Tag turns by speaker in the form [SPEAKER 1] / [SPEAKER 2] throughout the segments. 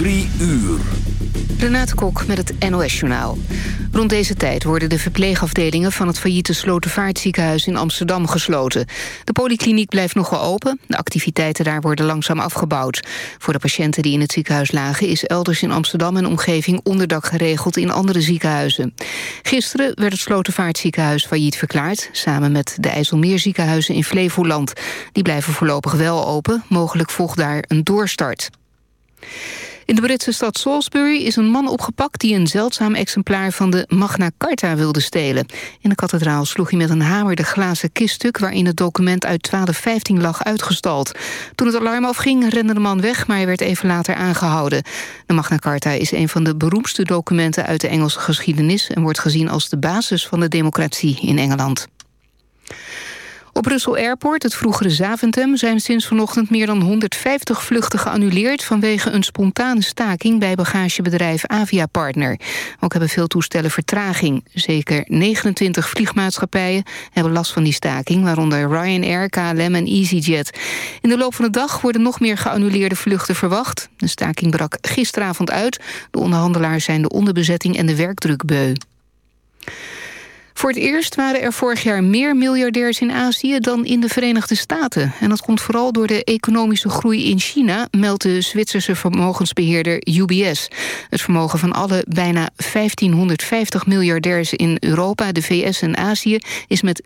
[SPEAKER 1] Drie uur.
[SPEAKER 2] Renate Kok met het NOS Journaal. Rond deze tijd worden de verpleegafdelingen... van het failliete Slotervaartziekenhuis in Amsterdam gesloten. De polykliniek blijft nog wel open. De activiteiten daar worden langzaam afgebouwd. Voor de patiënten die in het ziekenhuis lagen... is elders in Amsterdam en omgeving onderdak geregeld... in andere ziekenhuizen. Gisteren werd het Slotervaartziekenhuis failliet verklaard... samen met de IJsselmeerziekenhuizen in Flevoland. Die blijven voorlopig wel open. Mogelijk volgt daar een doorstart. In de Britse stad Salisbury is een man opgepakt... die een zeldzaam exemplaar van de Magna Carta wilde stelen. In de kathedraal sloeg hij met een hamer de glazen kiststuk... waarin het document uit 1215 lag uitgestald. Toen het alarm afging, rende de man weg... maar hij werd even later aangehouden. De Magna Carta is een van de beroemdste documenten... uit de Engelse geschiedenis... en wordt gezien als de basis van de democratie in Engeland. Op Brussel Airport, het vroegere Zaventem... zijn sinds vanochtend meer dan 150 vluchten geannuleerd... vanwege een spontane staking bij bagagebedrijf Aviapartner. Ook hebben veel toestellen vertraging. Zeker 29 vliegmaatschappijen hebben last van die staking... waaronder Ryanair, KLM en EasyJet. In de loop van de dag worden nog meer geannuleerde vluchten verwacht. De staking brak gisteravond uit. De onderhandelaars zijn de onderbezetting en de werkdruk beu. Voor het eerst waren er vorig jaar meer miljardairs in Azië dan in de Verenigde Staten. En dat komt vooral door de economische groei in China, meldt de Zwitserse vermogensbeheerder UBS. Het vermogen van alle bijna 1550 miljardairs in Europa, de VS en Azië is met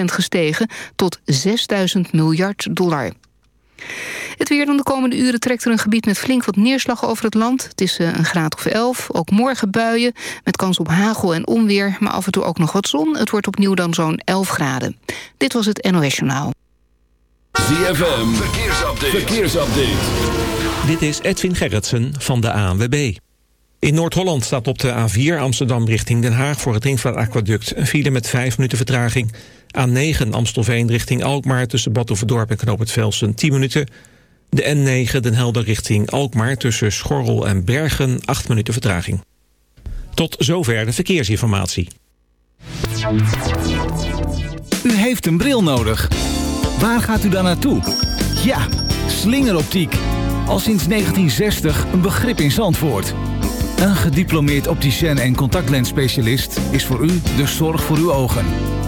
[SPEAKER 2] 17% gestegen tot 6000 miljard dollar. Het weer dan de komende uren trekt er een gebied met flink wat neerslag over het land. Het is eh, een graad of 11. Ook morgen buien met kans op hagel en onweer. Maar af en toe ook nog wat zon. Het wordt opnieuw dan zo'n 11 graden. Dit was het NOS Journaal.
[SPEAKER 1] ZFM, verkeersupdate. verkeersupdate.
[SPEAKER 3] Dit is Edwin Gerritsen van de ANWB. In Noord-Holland staat op de A4 Amsterdam richting Den Haag... voor het Ringvaartaquaduct een file met 5 minuten vertraging... A9 Amstelveen richting Alkmaar tussen Badhoevedorp en Knoop het Velsen 10 minuten. De N9 Den Helder richting Alkmaar tussen Schorrel en Bergen 8 minuten vertraging. Tot zover de verkeersinformatie.
[SPEAKER 4] U heeft een bril nodig. Waar gaat u dan naartoe? Ja, slingeroptiek. Al sinds 1960 een begrip in Zandvoort. Een gediplomeerd opticien en contactlensspecialist is voor u de zorg voor uw ogen.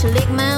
[SPEAKER 5] should lick my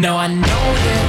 [SPEAKER 6] No, I know that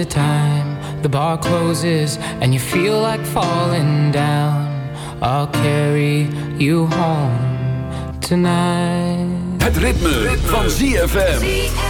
[SPEAKER 6] the time the bar closes and you feel like falling down, I'll carry you home tonight.
[SPEAKER 1] Het ritme, van ZFM.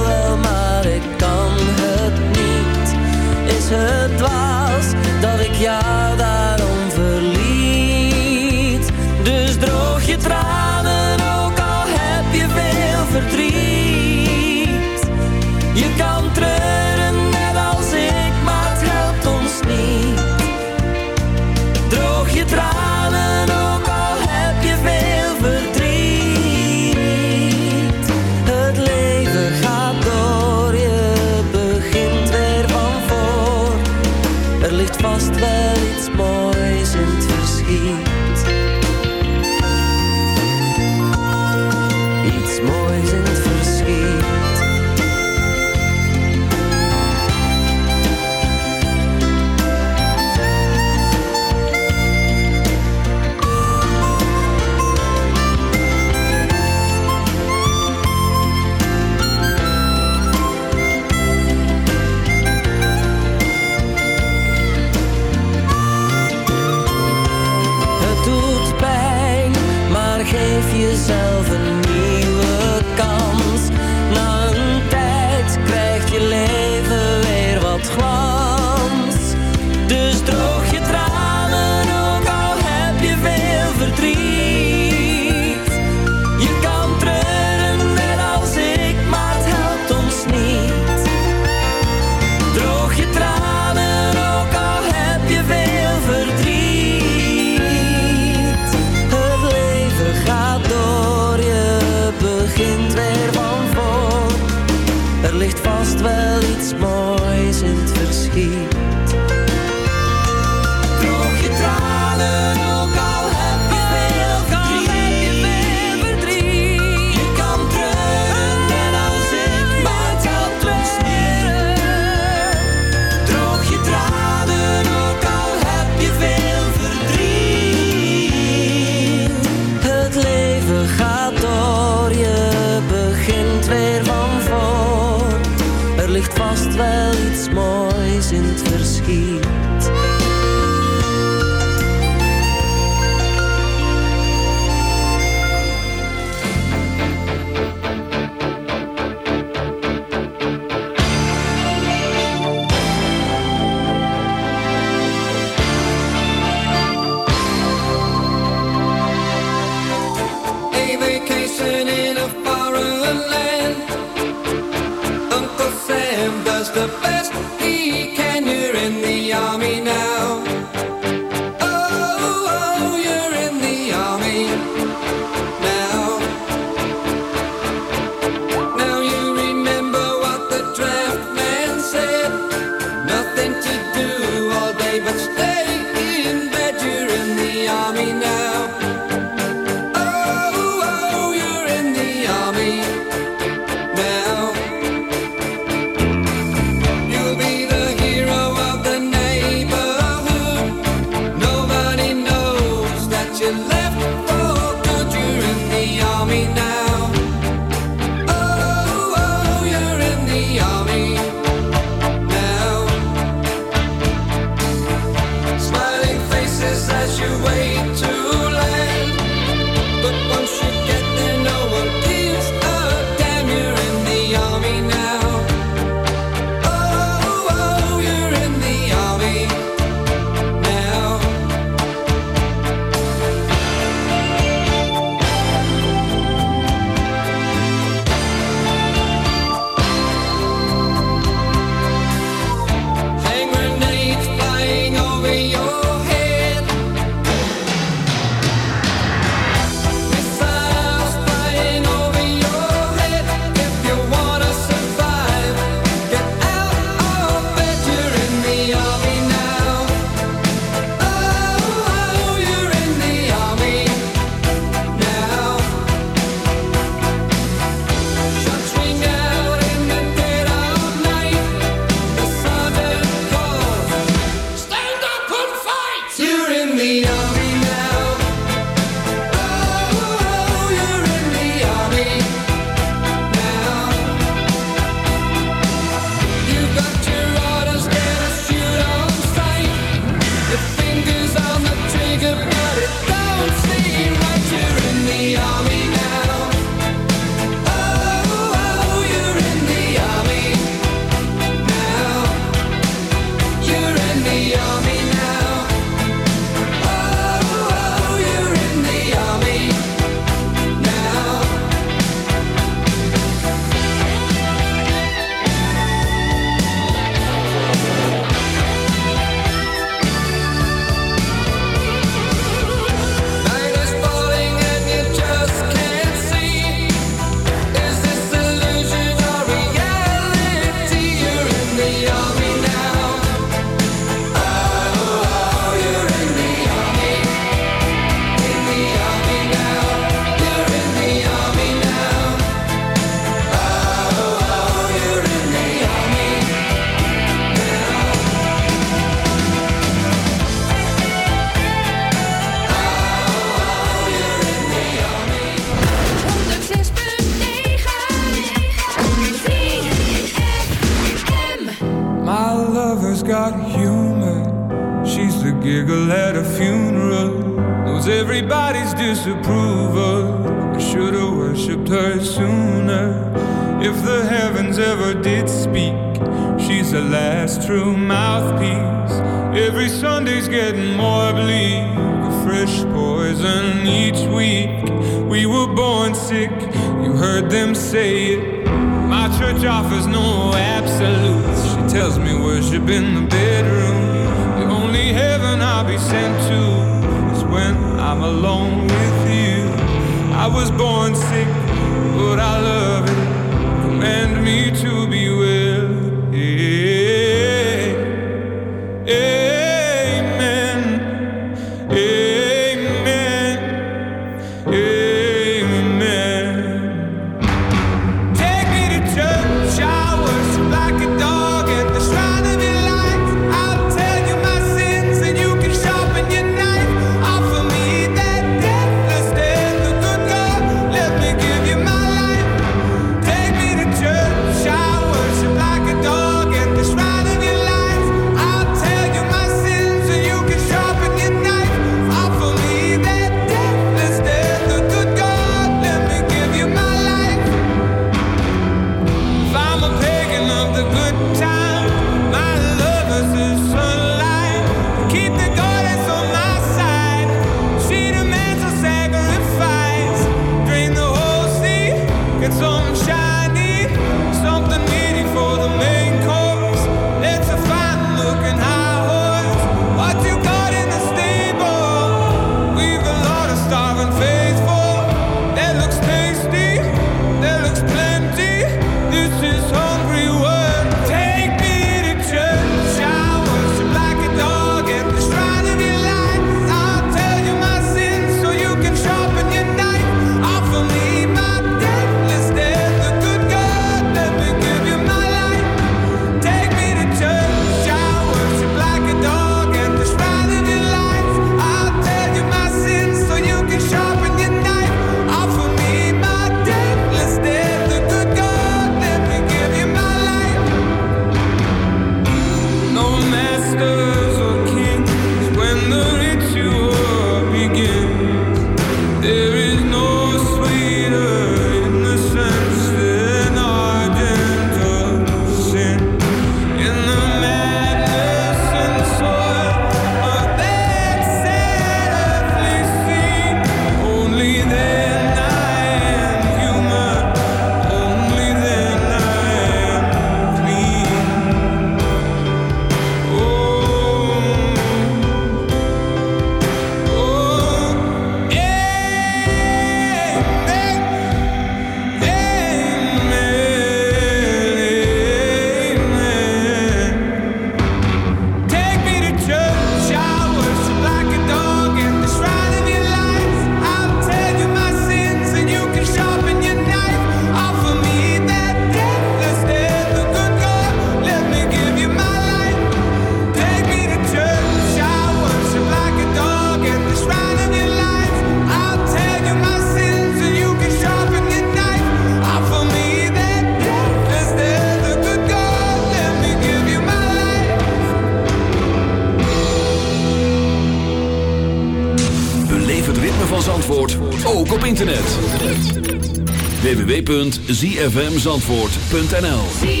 [SPEAKER 7] www.zfmzandvoort.nl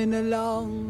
[SPEAKER 8] Along.